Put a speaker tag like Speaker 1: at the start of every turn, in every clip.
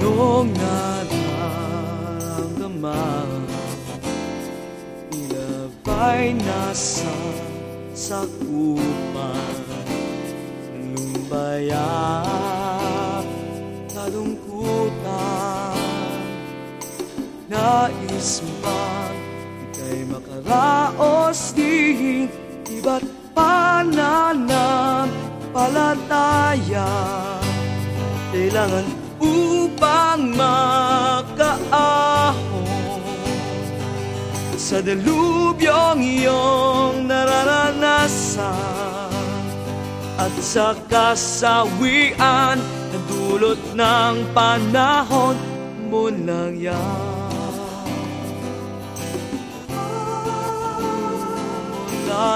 Speaker 1: Noong naramdaman Ilabay na sa sakupan Lumbaya Kalungkutan Nais man Ika'y makaraos di Iba't pananampalataya Kailangan upang makaahon Sa delubyong iyong nararanasan. At sa kasawian na dulot ng panahon mo lang yan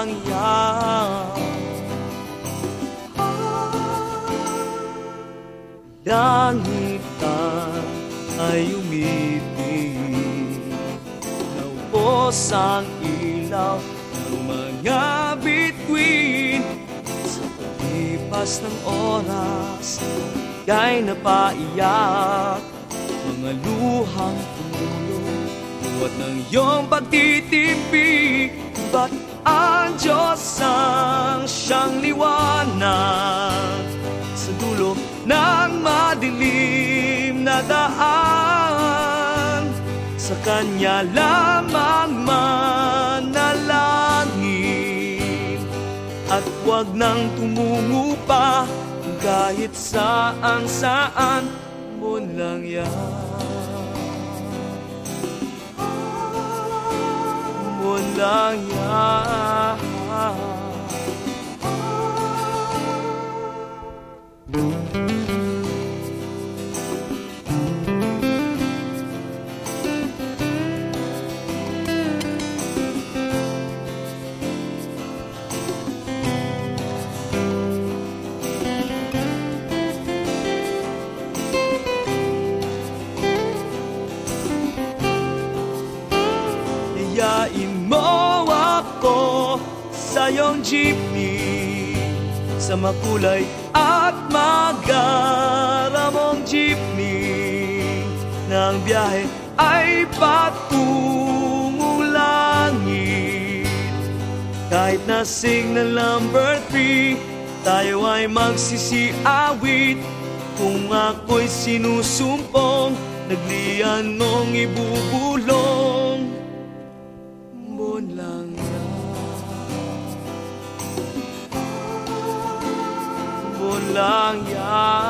Speaker 1: lang yan Langitan ay umibig Naubos ang ilaw ng mga bituin Sa paglipas ng oras Kay napaiyak Mga luhang tumulong Buwat ng iyong pagtitipi Ba't ang Diyos ang siyang liwanag Sa dulo ng madilim na daan. Sa Kanya lamang manalangin. At huwag nang tumungo pa Kahit saan saan mo lang yan Mo Iyain mo ako sa iyong jeepney Sa makulay at magaramong jeepney. Nang biyahe ay patungong langit Kahit na signal number 3 Tayo ay magsisiawit. Kung ako'y sinusumpong Naglian mong ibubulong Mo lang yan